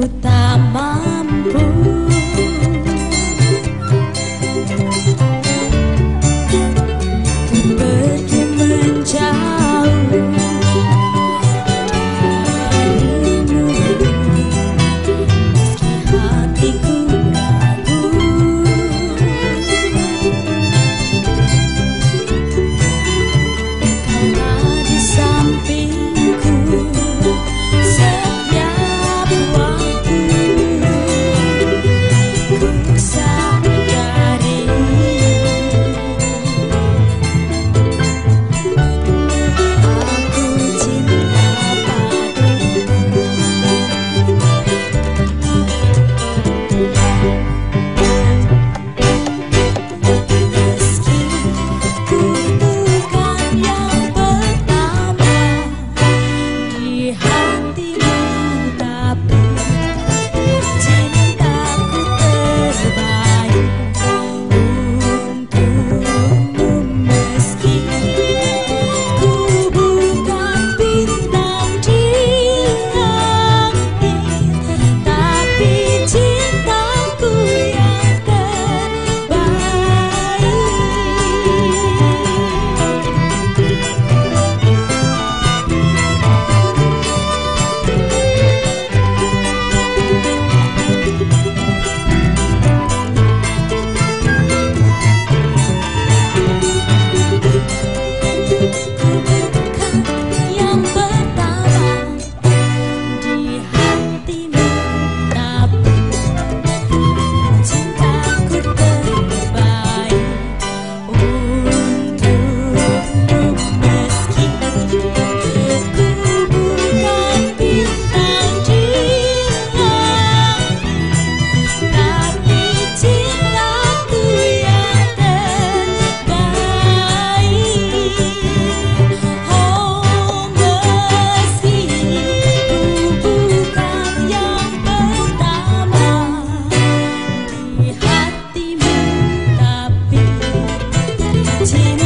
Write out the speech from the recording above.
ku tak mau. 19